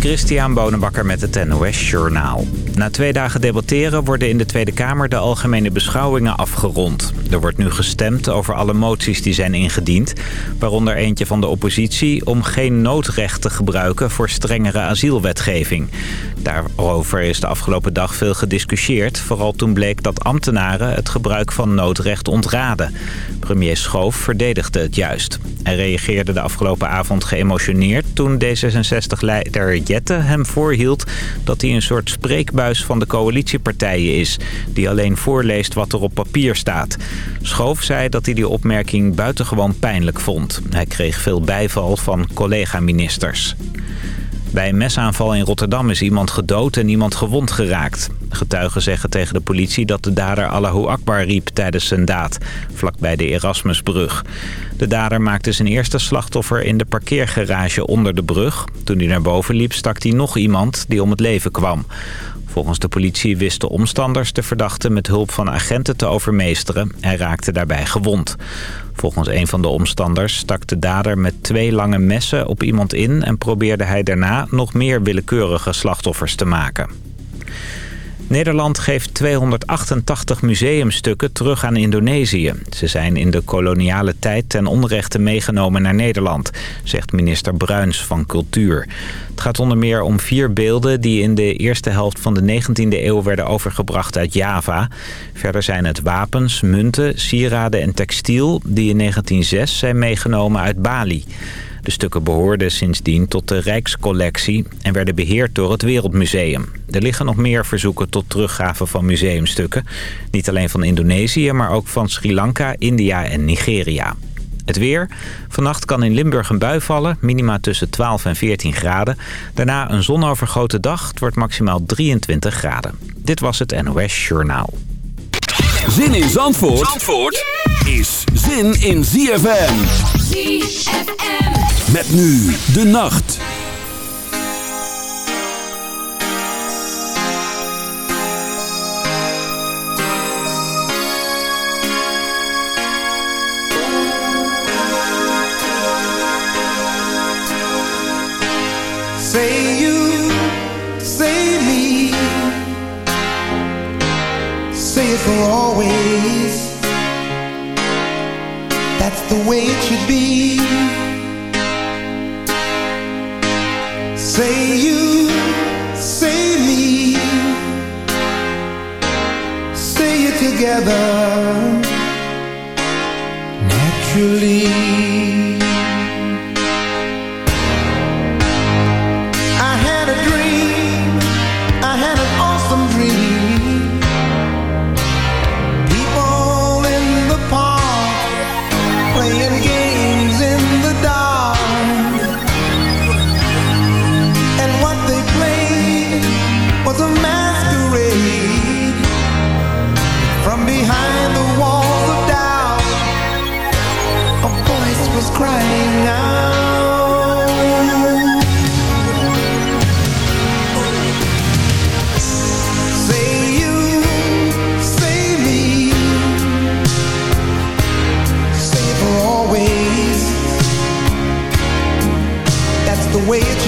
Christian Bonenbakker met het NOS Journaal. Na twee dagen debatteren worden in de Tweede Kamer de algemene beschouwingen afgerond. Er wordt nu gestemd over alle moties die zijn ingediend. Waaronder eentje van de oppositie om geen noodrecht te gebruiken voor strengere asielwetgeving. Daarover is de afgelopen dag veel gediscussieerd. Vooral toen bleek dat ambtenaren het gebruik van noodrecht ontraden. Premier Schoof verdedigde het juist. Hij reageerde de afgelopen avond geëmotioneerd toen D66-leider Hem voorhield dat hij een soort spreekbuis van de coalitiepartijen is... die alleen voorleest wat er op papier staat. Schoof zei dat hij die opmerking buitengewoon pijnlijk vond. Hij kreeg veel bijval van collega-ministers. Bij een mesaanval in Rotterdam is iemand gedood en iemand gewond geraakt. Getuigen zeggen tegen de politie dat de dader Allahu Akbar riep tijdens zijn daad, vlakbij de Erasmusbrug. De dader maakte zijn eerste slachtoffer in de parkeergarage onder de brug. Toen hij naar boven liep stak hij nog iemand die om het leven kwam. Volgens de politie wisten omstanders de verdachte met hulp van agenten te overmeesteren en raakte daarbij gewond. Volgens een van de omstanders stak de dader met twee lange messen op iemand in... en probeerde hij daarna nog meer willekeurige slachtoffers te maken. Nederland geeft 288 museumstukken terug aan Indonesië. Ze zijn in de koloniale tijd ten onrechte meegenomen naar Nederland, zegt minister Bruins van Cultuur. Het gaat onder meer om vier beelden die in de eerste helft van de 19e eeuw werden overgebracht uit Java. Verder zijn het wapens, munten, sieraden en textiel die in 1906 zijn meegenomen uit Bali. De stukken behoorden sindsdien tot de Rijkscollectie en werden beheerd door het Wereldmuseum. Er liggen nog meer verzoeken tot teruggave van museumstukken. Niet alleen van Indonesië, maar ook van Sri Lanka, India en Nigeria. Het weer. Vannacht kan in Limburg een bui vallen. Minima tussen 12 en 14 graden. Daarna een zonovergoten dag. Het wordt maximaal 23 graden. Dit was het NOS Journaal. Zin in Zandvoort, Zandvoort is zin in ZFM. ZFM. Met nu de nacht. Say you, say me. Say it for always. That's the way it should be together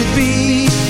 Should be.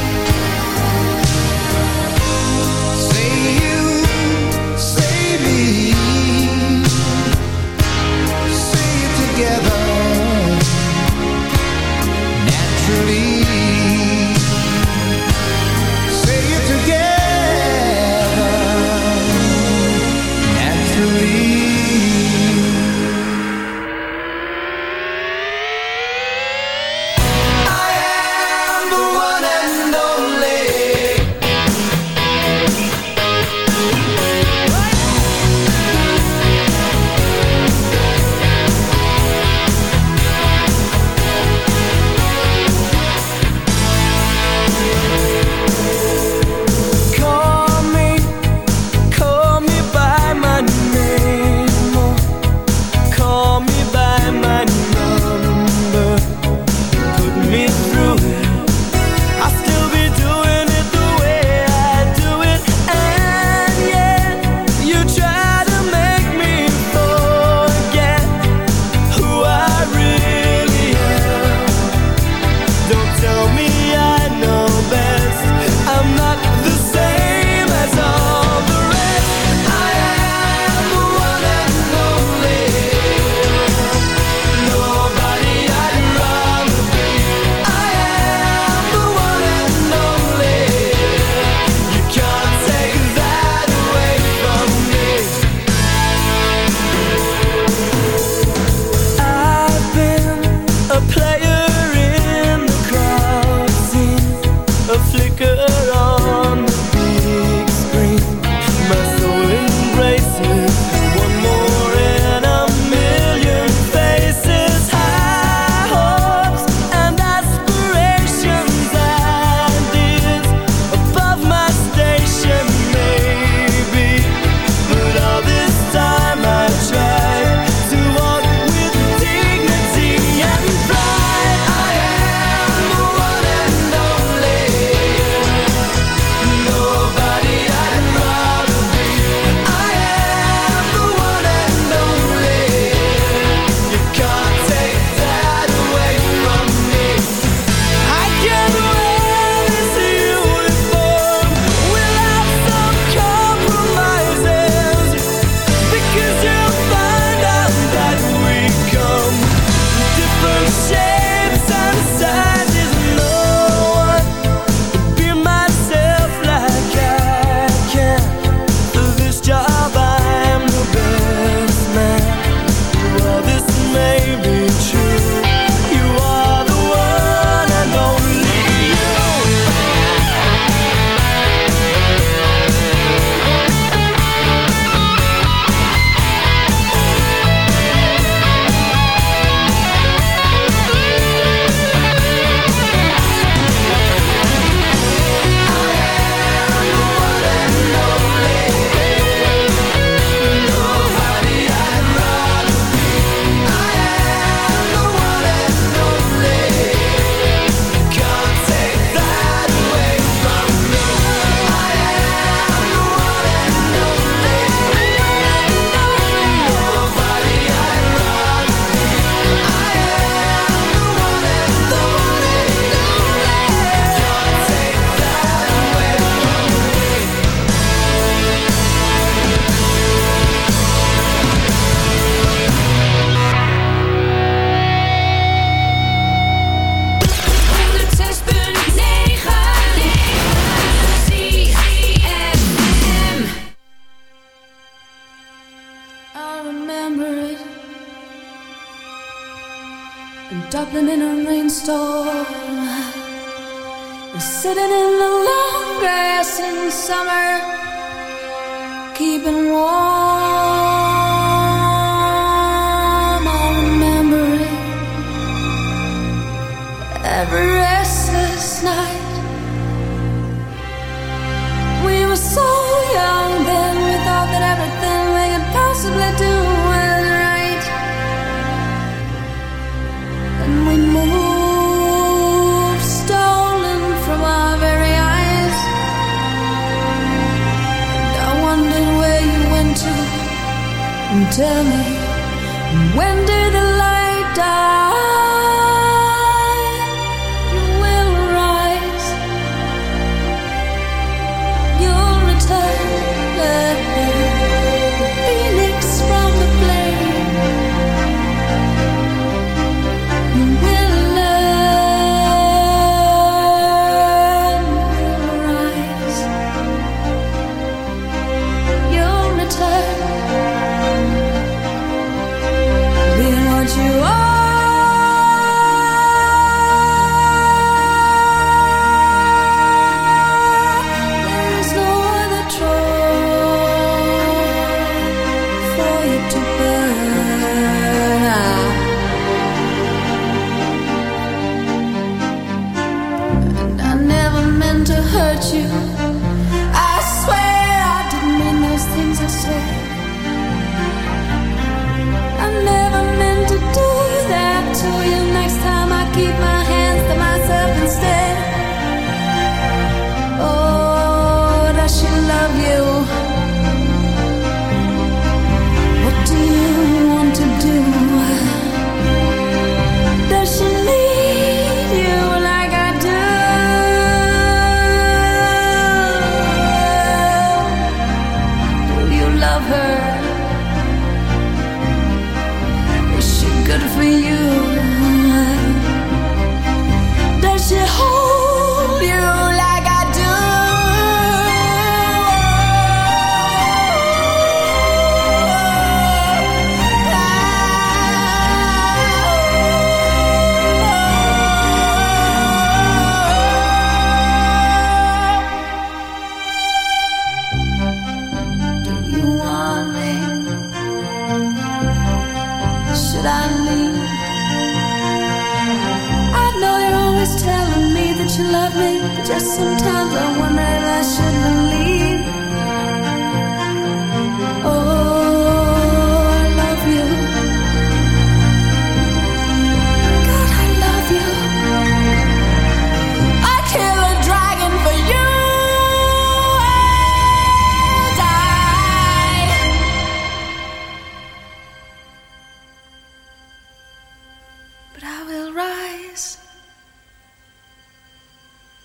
But I will rise,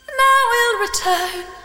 and I will return.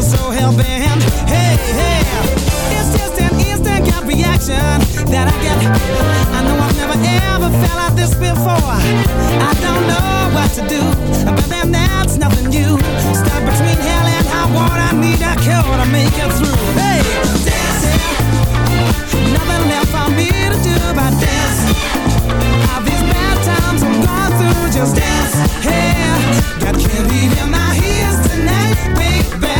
feel so hell-bent. Hey, hey. It's just an instant gut reaction That I get. I know I've never ever felt like this before. I don't know what to do But then that's nothing new. Stuck between hell and high water I Need a cure to make it through. Hey, dancing. Nothing left for me to do but dance. All these bad times I'm going through Just dance, yeah Got candy in my ears tonight, baby.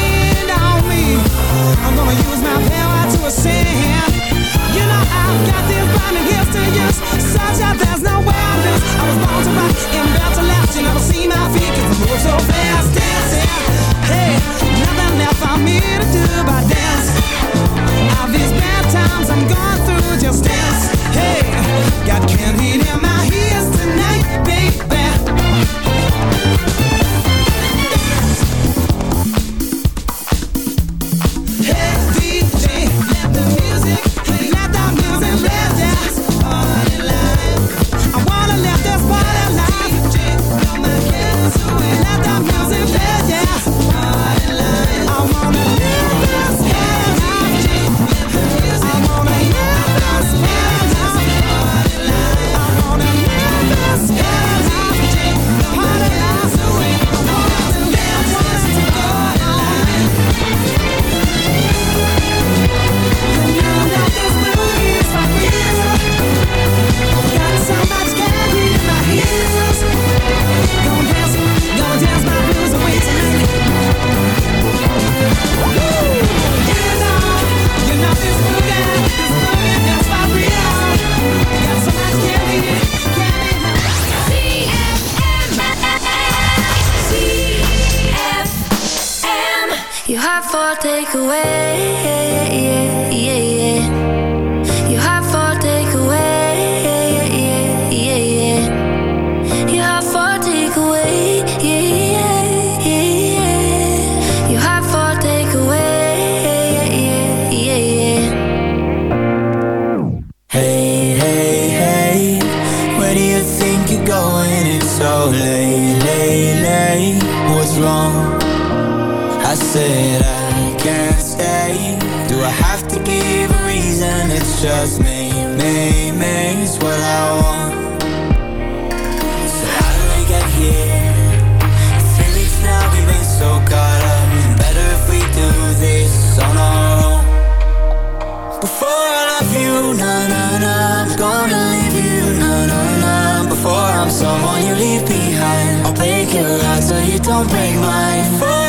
I'm gonna use my power to ascend. You know I've got to use, such there's no. I was born to rock and to. You never see my feet 'cause I move so fast dancing. Hey, nothing left for me to do but dance. These bad times I'm going through, just dance. Hey, got candy in my ears tonight, baby. you, na na na. Gonna leave you, na na na. Before I'm someone you leave behind, I'll break your heart so you don't break mine.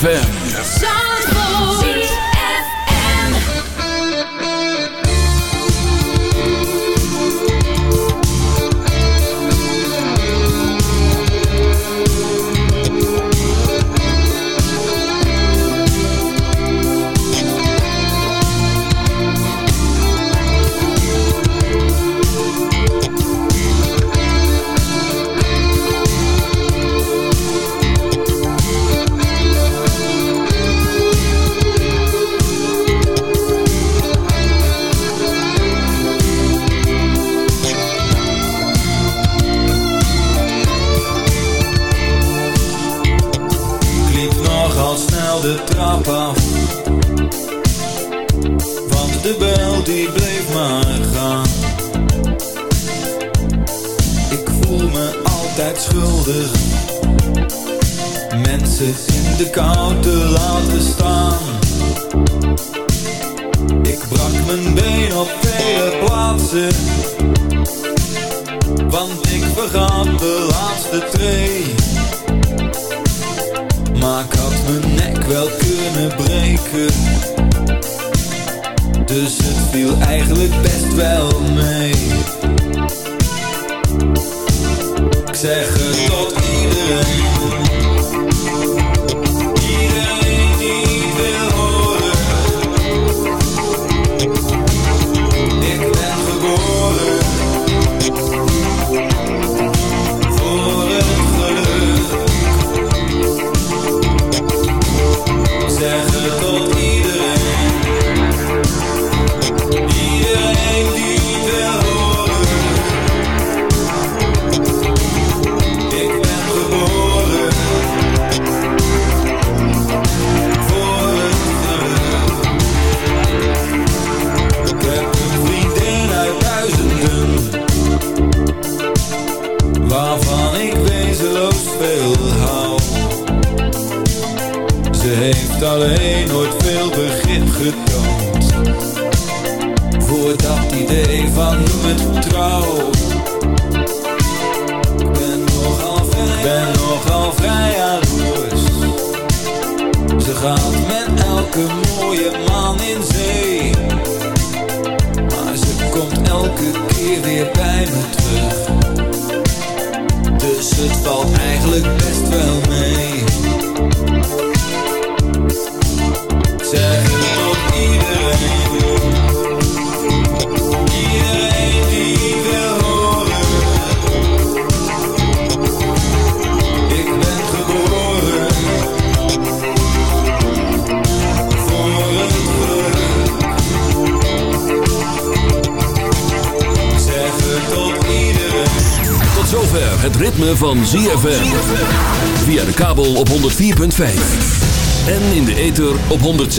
ZFM.